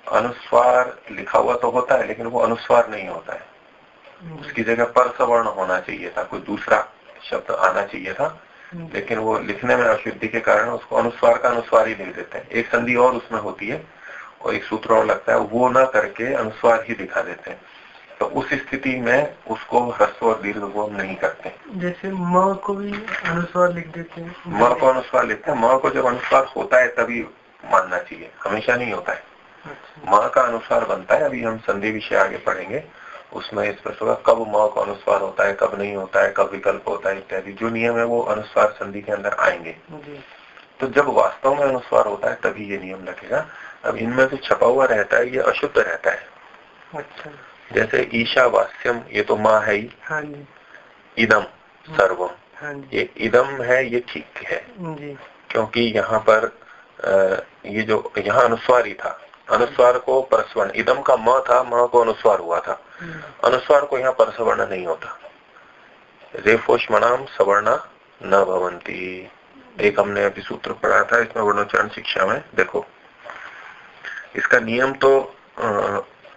अनुस्वार लिखा हुआ तो होता है लेकिन वो अनुस्वार नहीं होता है। उसकी जगह पर सवर्ण होना चाहिए था कोई दूसरा शब्द आना चाहिए था लेकिन वो लिखने में अशुद्धि के कारण उसको अनुस्वार का अनुस्वार ही लिख देते हैं। एक संधि और उसमें होती है और एक सूत्र और लगता है वो ना करके अनुस्वार ही दिखा देते हैं। तो उस स्थिति में उसको ह्रस्व और दीर्घ को हम नहीं करते। जैसे म को भी अनुस्वार लिख देते हैं। म को अनुस्वार लिखते हैं। म को जब अनुस्वार होता है तभी मानना चाहिए। हमेशा नहीं होता है। अच्छा। म का अनुस्वार बनता है। अभी हम संधि विषय आगे पढ़ेंगे। उसमें स्पष्ट होगा कब म का अनुस्वार होता है कब नहीं होता है कब विकल्प होता है इत्यादि जो नियम है वो अनुस्वार संधि के अंदर आएँगे। तो जब वास्तव में अनुस्वार होता है तभी ये नियम लगेगा। अब इनमें जो छपा हुआ रहता है ये अशुद्ध रहता है। अच्छा। जैसे ईशावास्यम ये तो माँ है ही। हाँ इदम सर्वम। हाँ ये इदम है ये ठीक है। क्योंकि यहाँ पर आ, ये जो यहाँ अनुस्वार ही था। अनुस्वार को परसवर्ण इदम का म था म को अनुस्वार हुआ था। हम्म। अनुस्वार को यहाँ परसवर्ण नहीं होता। रेफोष्मणाम सवर्णा न भवंती। एक हमने अभी सूत्र पढ़ा था इसमें वर्णोच्चारण शिक्षा में देखो। इसका नियम तो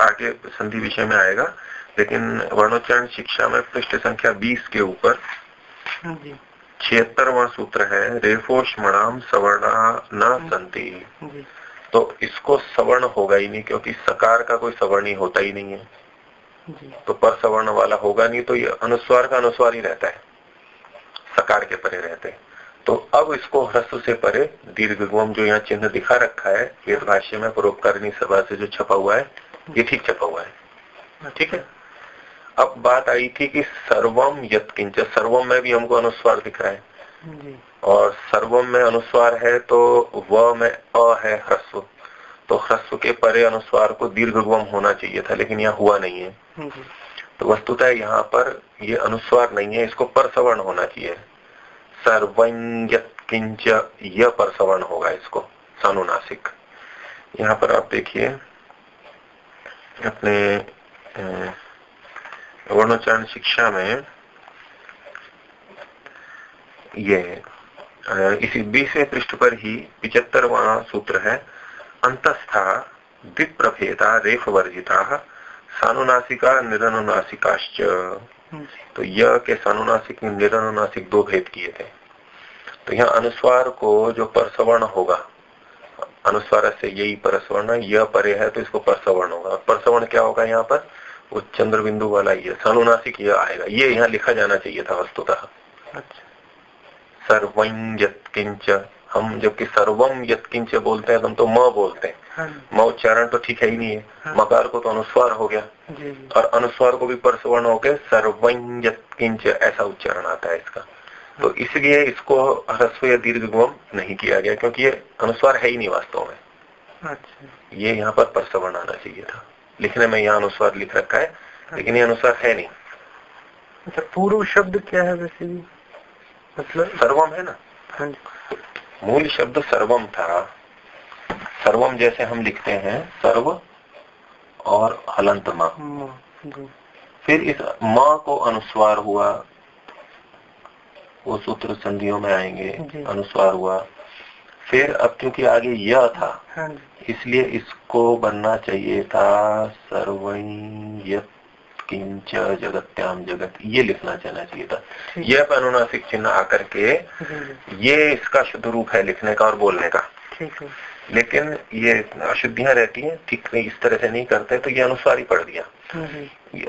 आगे संधि विषय में आएगा लेकिन वर्णोच्चारण शिक्षा में पृष्ठ संख्या 20 के ऊपर हाँ छिहत्तरवा सूत्र है रेफोष्मणाम सवर्णा न संति। तो इसको सवर्ण होगा ही नहीं क्योंकि सकार का कोई सवर्ण ही होता ही नहीं है। तो पर सवर्ण वाला होगा नहीं तो ये अनुस्वार का अनुस्वार ही रहता है। सकार के परे रहते हैं। तो अब इसको ह्रस्व से परे दीर्घ जो यहाँ चिन्ह दिखा रखा है वेद भाष्य में परोपकारिणी सभा से जो छपा हुआ है ये ठीक छपा हुआ है। ठीक है? अब बात आई थी कि सर्वम यत्किंच सर्वम में भी हमको अनुस्वार दिख रहा है। और सर्वम में अनुस्वार है तो व में अ है ह्रस्व। तो ह्रस्व के परे अनुस्वार को दीर्घगम होना चाहिए था लेकिन यहाँ हुआ नहीं है। तो वस्तुतः यहाँ पर ये अनुस्वार नहीं है इसको परसवर्ण होना चाहिए। सर्वंकिंच यह परसवर्ण होगा इसको सानुनासिक। यहाँ पर आप देखिए। अपने वर्णोच्चारण शिक्षा में ये इसी बीसवें पृष्ठ पर ही पिचहत्तरवा सूत्र है, अंतस्था प्रभेदा रेफ वर्जिता सानुनासिका निरनुनासिकाश्च। तो यह के सानुनासिक निरनुनासिक दो भेद किए थे। तो यहाँ अनुस्वार को जो परसवर्ण होगा अनुस्वार से यही परसवर्ण यह परे है तो इसको परसवर्ण होगा। और परसवर्ण क्या होगा यहाँ पर? वो चंद्र बिंदु वाला ये सानुनासिक यह आएगा। ये यहाँ लिखा जाना चाहिए था वस्तुतः। अच्छा। सर्वं यत्किंच हम जबकि सर्वम यत्किंच बोलते हैं हम तो म बोलते हैं। हाँ म उच्चारण तो ठीक है ही नहीं है। हाँ। मकार को तो अनुस्वार हो गया। और अनुस्वार को भी परसवर्ण हो गया सर्वं यत्किंच ऐसा उच्चारण आता है इसका। तो हाँ। इसलिए इसको ह्रस्व या दीर्घ गुम नहीं किया गया क्योंकि ये अनुस्वार है ही नहीं वास्तव में। अच्छा। ये यहाँ पर परसवर्ण आना चाहिए था। लिखने में यहाँ अनुस्वार लिख रखा है लेकिन ये अनुस्वार है नहीं। अच्छा पूर्व शब्द क्या है वैसे भी? मतलब सर्वम है ना? मूल शब्द सर्वम था। सर्वम जैसे हम लिखते हैं सर्व और हलंत माँ। फिर इस माँ को अनुस्वार हुआ वो सूत्र संधियों में आएँगे अनुस्वार हुआ। फिर अब क्योंकि आगे यह था हाँ इसलिए इसको बनना चाहिए था सर्वयत किंच जगत्याम जगत। ये लिखना चाहना चाहिए था। यह अनुनासिक चिन्ह आकर के ये इसका शुद्ध रूप है लिखने का और बोलने का। लेकिन ये अशुद्धियाँ रहती हैं ठीक नहीं इस तरह से नहीं करते तो ये अनुस्वार ही पढ़ दिया।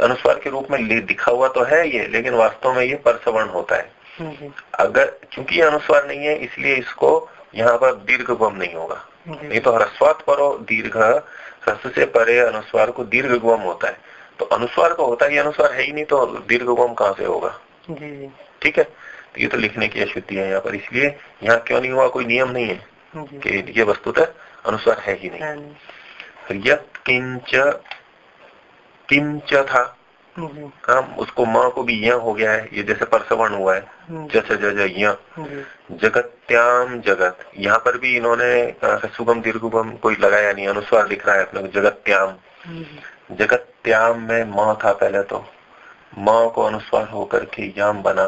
अनुस्वार के रूप में दिखा हुआ तो है ये लेकिन वास्तव में ये परसवर्ण होता है। अगर क्योंकि ये अनुस्वार नहीं है इसलिए इसको यहाँ पर दीर्घ गम नहीं होगा। नहीं तो ह्रस्वात परो दीर्घ ह्रस्व से परे अनुस्वार को दीर्घ गम होता है। तो अनुस्वार को होता है अनुस्वार है ही नहीं तो दीर्घ गम कहाँ से होगा? ठीक है? तो ये तो लिखने की अशुद्धि है यहाँ पर इसलिए यहाँ क्यों नहीं हुआ कोई नियम नहीं है कि ये वस्तुतः अनुस्वार है ही नहीं। किंच किंच था हम उसको माँ को भी यह हो गया है। ये जैसे परसवर्ण हुआ है। जैसे जय जगत्याम जगत। यहाँ पर भी इन्होंने सुगम दीर्घुगम कोई लगाया नहीं अनुस्वार लिख रहा है अपने जगत्याम। जगत्याम में माँ था पहले तो। माँ को अनुस्वार होकर के याम बना।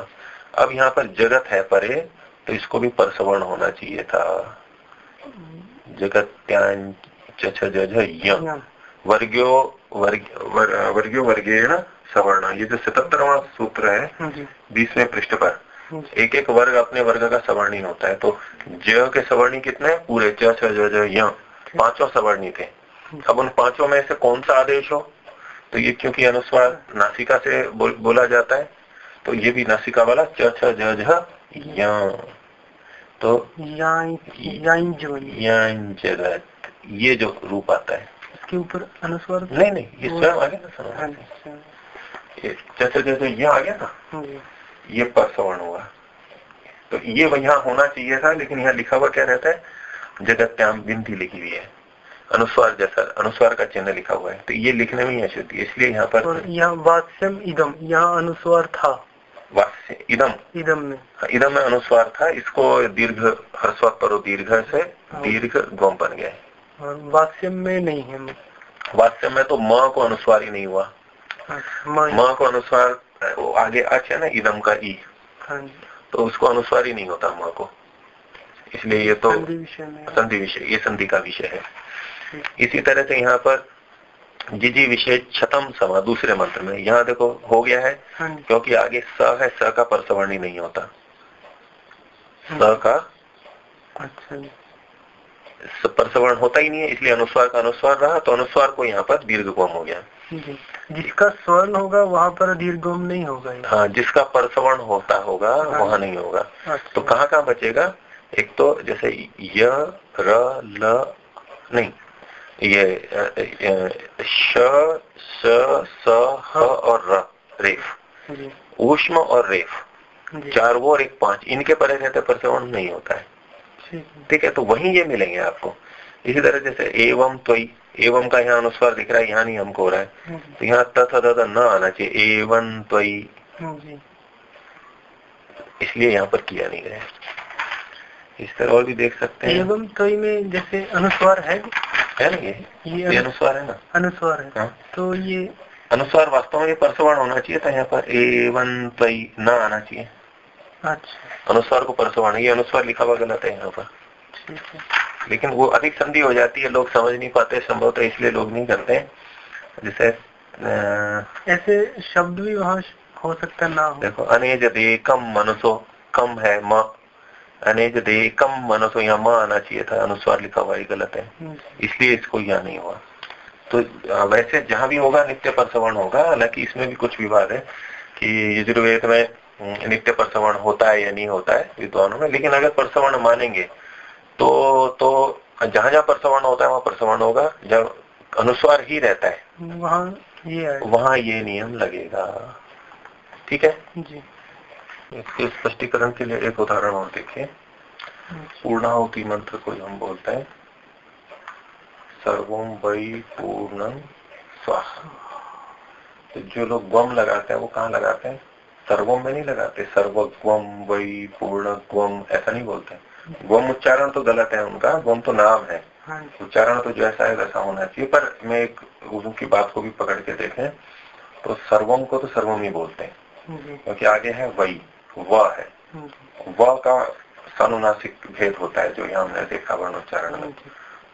अब यहाँ पर जगत है परे तो इसको भी परसवर्ण होना चाहिए था। जगत्यां वर्ग्यो वर्ग्यो वर्गेण सवर्ण। ये जो सतहत्तरवा सूत्र है हाँ बीसवें पृष्ठ पर। हाँ एक एक वर्ग अपने वर्ग का सवर्णी होता है। तो ज के सवर्णी कितने पूरे च ज पाँचों सवर्णी थे। हाँ अब उन पाँचों में से कौन सा आदेश हो? तो ये क्योंकि अनुस्वार नासिका से बो, बोला जाता है तो ये भी नासिका वाला च छ ज तो ये जो रूप आता है। इसके ऊपर अनुस्वार? नहीं नहीं ये स्वयं आ गया ना। जैसे जैसे ये आ गया ना ये परसवर्ण हुआ। तो ये यहाँ होना चाहिए था लेकिन यहाँ लिखा हुआ क्या रहता है? जगत्याम बिंदी लिखी हुई है। अनुस्वार जैसा अनुस्वार का चिन्ह लिखा हुआ है। तो ये लिखने में ही अशुद्धि इसलिए यहाँ पर यहाँ वात्स्यम इदम यहाँ अनुस्वार था। वास्य इदम? इदम में। हाँ, इदम में अनुस्वार था इसको दीर्घ हर्स्वत परो दीर्घ से हाँ। दीर्घ गोम बन गया। वास्यम में नहीं है। वास्यम में तो माँ को अनुस्वार ही नहीं हुआ। हाँ, माँ को अनुस्वार वो आगे अच है ना इदम का ई। हाँ तो उसको अनुस्वार ही नहीं होता माँ को। इसलिए ये तो संधि विषय ये संधि का विषय है। इसी तरह से यहाँ पर जिजी विषय छतम समा दूसरे मंत्र में। यहाँ देखो हो गया है हाँ क्योंकि आगे स है स का परसवर्ण ही नहीं होता। स का अच्छा परसवर्ण होता ही नहीं है इसलिए अनुस्वार का अनुस्वार रहा तो अनुस्वार को यहाँ पर दीर्घ कोम हो गया। जी। जिसका स्वर्ण होगा वहाँ पर दीर्घोम नहीं होगा हाँ जिसका परसवर्ण होता होगा हाँ। वहाँ नहीं होगा। अच्छा। तो कहाँ कहाँ बचेगा? एक तो जैसे य र ल नहीं ये श स स ह और र रेफ। ऊष्म और रेफ। चार वो और एक पाँच। इनके परे रहते परसवर्ण नहीं होता है। है। ठीक है तो वहीं ये मिलेंगे आपको। इसी तरह जैसे एवं त्वई एवं का यहाँ अनुस्वार दिख रहा है यहाँ नहीं हमको हो रहा है। तो यहाँ तथा तथा न आना चाहिए एवं त्वई। इसलिए यहाँ पर किया नहीं गया। इस तरह और भी देख सकते हैं। एवं तो में जैसे अनुस्वार है है ना ये? ये ये अनुस्वार है ना? अनुस्वार है। हाँ। तो ये अनुस्वार वास्तव में ये परसवर्ण होना चाहिए था यहाँ पर। एवं त्वई न आना चाहिए। अच्छा। अनुस्वार को परसवर्ण ये अनुस्वार लिखा हुआ गलत है यहाँ पर। ठीक है। लेकिन वो अधिक संधि हो जाती है लोग समझ नहीं पाते संभवतः इसलिए लोग नहीं करते। जैसे ऐसे शब्द भी वहाँ हो सकता ना हो। देखो अनेज दे कम मनसो कम है म। अनेज दे कम मनसो यहाँ म आना चाहिए था अनुस्वार लिखा हुआ गलत है। इसलिए इसको यहाँ नहीं हुआ। तो वैसे जहाँ भी होगा नित्य परसवर्ण होगा हालाँकि इसमें भी कुछ विवाद है कि यजुर्वेद में अम, नित्य परसवर्ण होता है या नहीं होता है विद्वानों में लेकिन अगर परसवर्ण मानेंगे तो तो जहाँ पर परसवर्ण होता है वहाँ पर परसवर्ण होगा जब अनुस्वार ही रहता है। वहाँ ये है। वहाँ ये नियम लगेगा। ठीक है? जी। इसके स्पष्टीकरण के लिए एक उदाहरण और देखिए। पूर्णाहुति मंत्र को हम बोलते हैं। सर्वम वही पूर्णम स्वाहा। तो जो लोग गम लगाते हैं वो कहाँ लगाते हैं? सर्वम में नहीं लगाते। सर्वग्वम वही पूर्ण ग्वम ऐसा नहीं बोलते। ग्वम उच्चारण तो गलत है उनका ग्वम तो नाम है। हाँ उच्चारण तो जैसा है वैसा होना चाहिए पर मैं एक उनकी बात को भी पकड़ के देखें तो सर्वम को तो सर्वम ही बोलते हैं। क्योंकि आगे है वही व है। व का सानुनासिक भेद होता है जो यहाँ हमने देखा वर्ण उच्चारण में।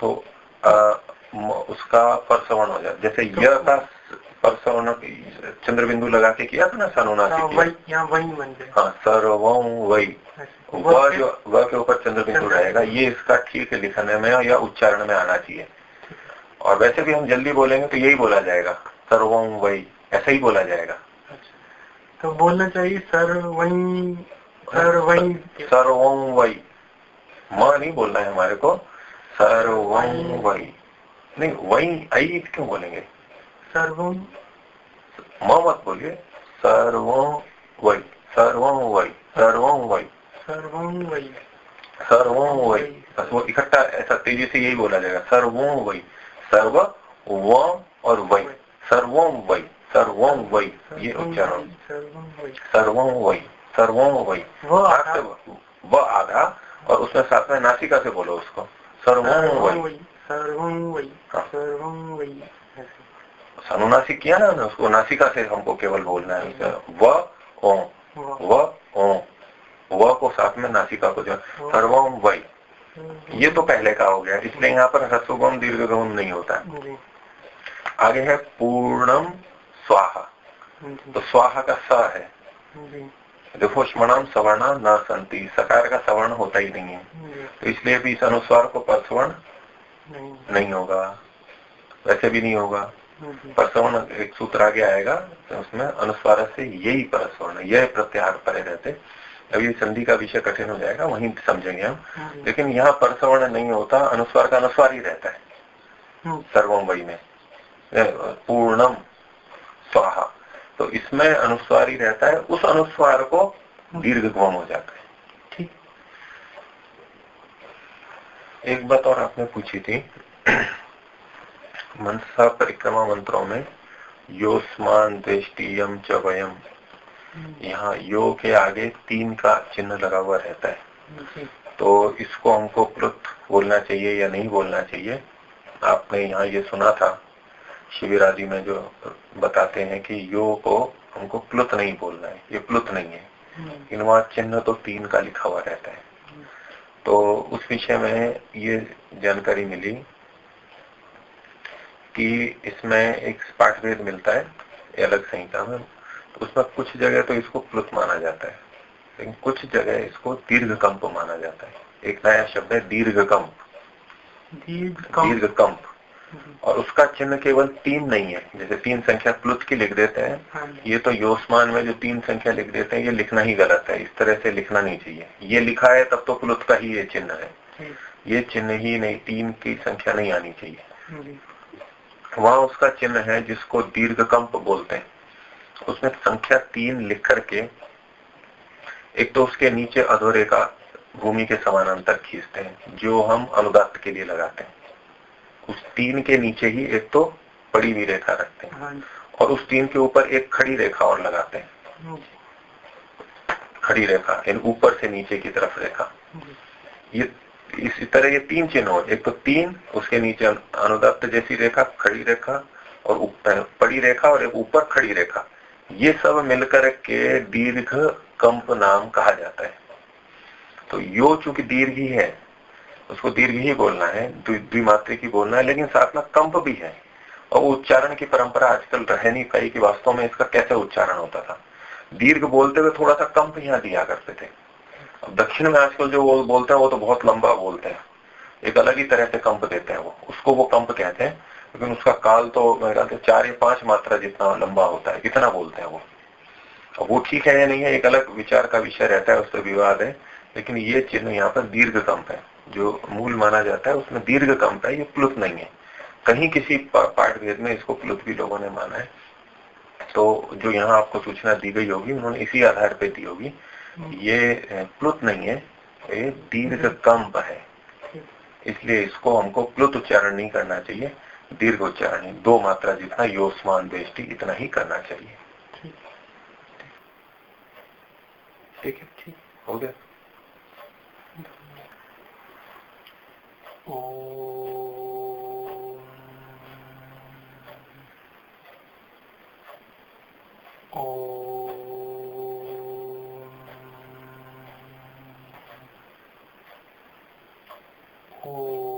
तो आ, उसका परसवर्ण हो जाता जैसे य का परसवर्ण चंद्र बिंदु लगा के किया था ना हाँ, सानुनासिक वही हाँ सर्वम वही अच्छा, व जो व के ऊपर चंद्र बिंदु रहेगा ये इसका ठीक है लिखने में या उच्चारण में आना चाहिए। और वैसे भी हम जल्दी बोलेंगे तो यही बोला जाएगा सर्वम वही ऐसा ही बोला जाएगा। अच्छा, तो बोलना चाहिए सर वही सर वही सर्वम वही म नहीं बोलना है हमारे को सर्वम वही नहीं वही आई क्यों बोलेंगे? सर्वम म मत बोलिए सर्वम वही सर्वम वही सर्वम वही सर्वम वही सर्वम वही बस वो इकट्ठा ऐसा तेज़ी से यही बोला जाएगा सर्वम वही सर्व व और वही सर्वम वही सर्वम वही ये उच्चारण सर्वम वही सर्वम वही वही वो आधा और उसमें साथ में नासिका से बोलो उसको। सर्वम वही वही सर्वम वही हाँ। सर्वम वही ऐसे। अनुनासिक किया ना उसको? नासिका से हमको केवल बोलना है। व ओ वो। व ओ। व को साथ में नासिका को जो सर्वम वही। ये तो पहले का हो गया इसलिए यहाँ पर ह्रस्वगम दीर्घगम नहीं होता। है आगे है पूर्णम स्वाहा। तो स्वाहा का स है। देखो स्मरणम सवर्णा न संति। सकार का सवर्ण होता ही नहीं है। तो इसलिए भी इस अनुस्वार को परसवर्ण नहीं। नहीं होगा। वैसे भी नहीं होगा। परसवर्ण एक सूत्र आगे आएगा तो उसमें अनुस्वार से यही परसवर्ण यह प्रत्याहार परे रहते। अभी संधि का विषय कठिन हो जाएगा वहीं समझेंगे हम। लेकिन यहाँ परसवर्ण नहीं होता अनुस्वार का अनुस्वार ही रहता है। हम्म, सर्वम वही में। पूर्णम स्वाहा। तो इसमें अनुस्वार ही रहता है उस अनुस्वार को दीर्घ गम हो जाता है। ठीक। एक बात और आपने पूछी थी। मनसा परिक्रमा मंत्रों में योस्मान दृष्टियम च वयम। यहाँ यो के आगे तीन का चिन्ह लगा हुआ रहता है। तो इसको हमको प्लुत बोलना चाहिए या नहीं बोलना चाहिए? आपने यहाँ ये सुना था शिविर आदि में जो बताते हैं कि यो को हमको प्लुत नहीं बोलना है ये प्लुत नहीं है। लेकिन वहाँ चिन्ह तो तीन का लिखा हुआ रहता है। तो उस विषय में ये जानकारी मिली कि इसमें एक पाठभेद मिलता है अलग संहिता में। उसमें कुछ जगह तो इसको प्लुत माना जाता है। लेकिन कुछ जगह इसको दीर्घ कंप माना जाता है। एक नया शब्द है दीर्घ कंप दीर्घ कंप और उसका चिन्ह केवल तीन नहीं है। जैसे तीन संख्या प्लुत की लिख देते हैं हाँ ये तो योस्मान में जो तीन संख्या लिख देते हैं ये लिखना ही गलत है। इस तरह से लिखना नहीं चाहिए। ये लिखा है तब तो प्लुत का ही ये चिन्ह है। ये चिन्ह ही नहीं तीन की संख्या नहीं आनी चाहिए। वहाँ उसका चिन्ह है जिसको दीर्घ कंप बोलते हैं। उसमें संख्या तीन लिख करके एक तो उसके नीचे अधोरे का भूमि के समानांतर खींचते हैं जो हम अनुदात के लिए लगाते हैं। उस तीन के नीचे ही एक तो पड़ी हुई रेखा रखते हैं। हाँ और उस तीन के ऊपर एक खड़ी रेखा और लगाते हैं। हाँ खड़ी रेखा इन ऊपर से नीचे की तरफ़ रेखा। ये इसी तरह ये तीन चिन्ह हो एक तो तीन उसके नीचे अनुदत्त जैसी रेखा खड़ी रेखा और पड़ी रेखा और एक ऊपर खड़ी रेखा। ये सब मिलकर के दीर्घ कंप नाम कहा जाता है। तो यो चूँकि दीर्घ ही है, उसको दीर्घ ही बोलना है द्विमात्रिक ही बोलना है, लेकिन साथ में कंप भी है। और उच्चारण की परंपरा आजकल रह नहीं पाई कि वास्तव में इसका कैसे उच्चारण होता था। दीर्घ बोलते हुए थोड़ा सा कंप यहाँ दिया करते थे। अब दक्षिण में आजकल जो वो बोलते हैं, वो तो बहुत लंबा बोलते हैं। एक अलग ही तरह से कंप देते हैं वो। उसको वो कंप कहते हैं। लेकिन उसका काल तो मेरे ख्याल चार या पाँच मात्रा जितना लंबा होता है, इतना बोलते हैं वो। अब वो ठीक है या नहीं है, एक अलग विचार का विषय रहता है, उस पर विवाद है। लेकिन ये चिन्ह यहाँ पर दीर्घ कंप है। जो मूल माना जाता है, उसमें दीर्घ कंप है, ये प्लुत नहीं है। कहीं किसी पाठ भेद में इसको प्लुत भी लोगों ने माना है। तो जो यहाँ आपको सूचना दी गई होगी, उन्होंने इसी आधार पर दी होगी, ये प्लुत नहीं है, ये दीर्घ कंप है। इसलिए इसको हमको प्लुत उच्चारण नहीं करना चाहिए। दीर्घ उच्चारण दो मात्रा जितना योस्मान बेष्टि इतना ही करना चाहिए। ठीक। है, ठीक। हो गया। ओ